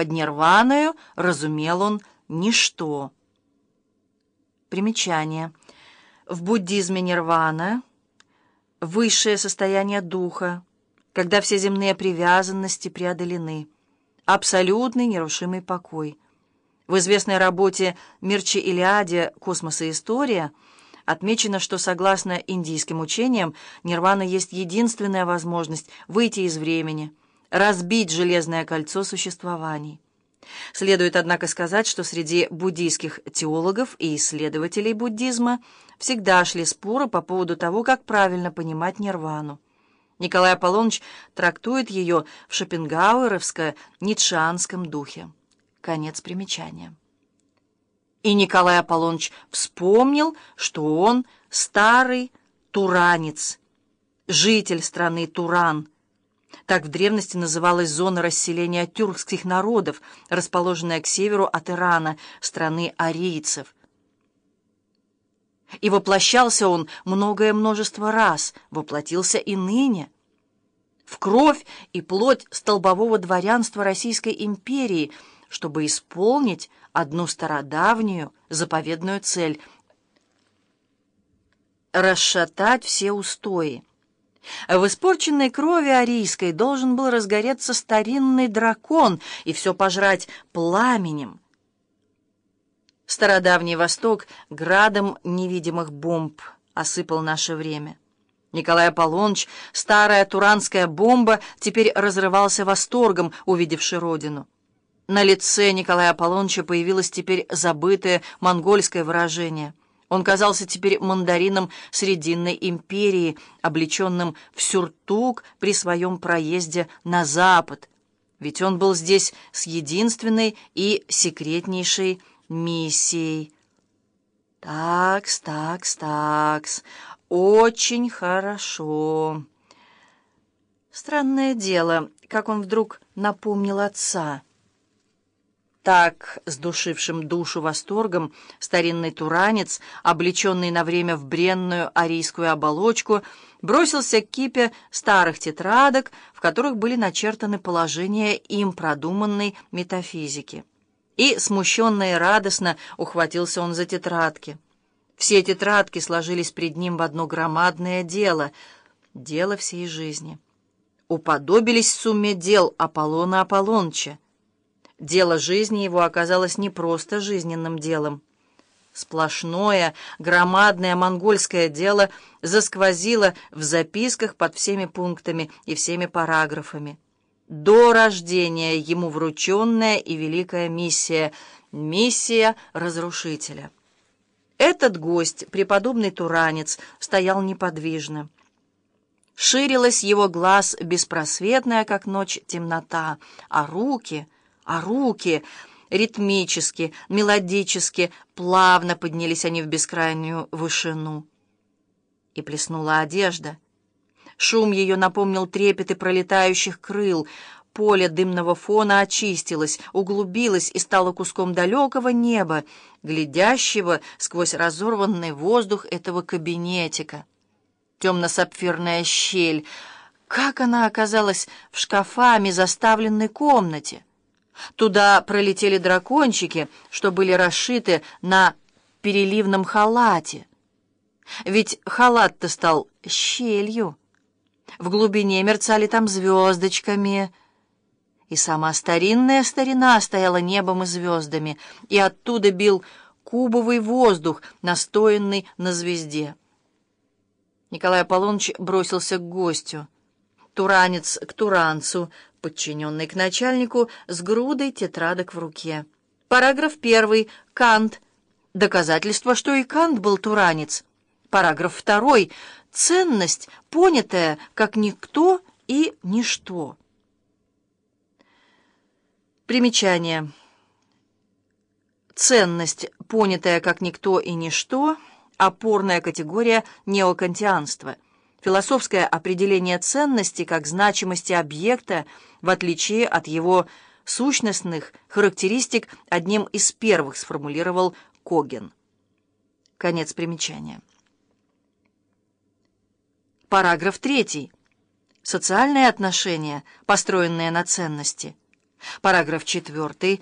Под нирваною разумел он ничто. Примечание. В буддизме нирвана — высшее состояние духа, когда все земные привязанности преодолены, абсолютный нерушимый покой. В известной работе Мирчи Илиаде «Космос и история» отмечено, что, согласно индийским учениям, нирвана есть единственная возможность выйти из времени, разбить железное кольцо существований. Следует, однако, сказать, что среди буддийских теологов и исследователей буддизма всегда шли споры по поводу того, как правильно понимать нирвану. Николай Аполлоныч трактует ее в шопенгауэровско-ницшанском духе. Конец примечания. И Николай Аполлоныч вспомнил, что он старый туранец, житель страны Туран, так в древности называлась зона расселения тюркских народов, расположенная к северу от Ирана, страны арийцев. И воплощался он многое множество раз, воплотился и ныне. В кровь и плоть столбового дворянства Российской империи, чтобы исполнить одну стародавнюю заповедную цель — расшатать все устои. В испорченной крови арийской должен был разгореться старинный дракон и все пожрать пламенем. Стародавний Восток градом невидимых бомб осыпал наше время. Николай Аполлоныч, старая туранская бомба, теперь разрывался восторгом, увидевший родину. На лице Николая Аполлоныча появилось теперь забытое монгольское выражение — он казался теперь мандарином Срединной империи, облеченным в сюртук при своем проезде на запад, ведь он был здесь с единственной и секретнейшей миссией. Такс, такс, такс, очень хорошо. Странное дело, как он вдруг напомнил отца — так, с душившим душу восторгом, старинный туранец, облеченный на время в бренную арийскую оболочку, бросился к кипе старых тетрадок, в которых были начертаны положения им продуманной метафизики. И, смущенно и радостно, ухватился он за тетрадки. Все тетрадки сложились пред ним в одно громадное дело, дело всей жизни. Уподобились сумме дел Аполлона Аполлонча. Дело жизни его оказалось не просто жизненным делом. Сплошное, громадное монгольское дело засквозило в записках под всеми пунктами и всеми параграфами. До рождения ему врученная и великая миссия — миссия разрушителя. Этот гость, преподобный Туранец, стоял неподвижно. Ширилась его глаз беспросветная, как ночь, темнота, а руки — а руки ритмически, мелодически, плавно поднялись они в бескрайнюю вышину. И плеснула одежда. Шум ее напомнил трепеты пролетающих крыл. Поле дымного фона очистилось, углубилось и стало куском далекого неба, глядящего сквозь разорванный воздух этого кабинетика. Темно-сапфирная щель. Как она оказалась в шкафами заставленной комнате? Туда пролетели дракончики, что были расшиты на переливном халате. Ведь халат-то стал щелью. В глубине мерцали там звездочками. И сама старинная старина стояла небом и звездами, и оттуда бил кубовый воздух, настоянный на звезде. Николай Аполлоныч бросился к гостю. Туранец к туранцу, подчиненный к начальнику, с грудой тетрадок в руке. Параграф первый. Кант. Доказательство, что и Кант был туранец. Параграф второй. Ценность, понятая как никто и ничто. Примечание. Ценность, понятая как никто и ничто, опорная категория неокантианства – философское определение ценности как значимости объекта, в отличие от его сущностных характеристик, одним из первых сформулировал Коген. Конец примечания. Параграф 3. Социальные отношения, построенные на ценности. Параграф 4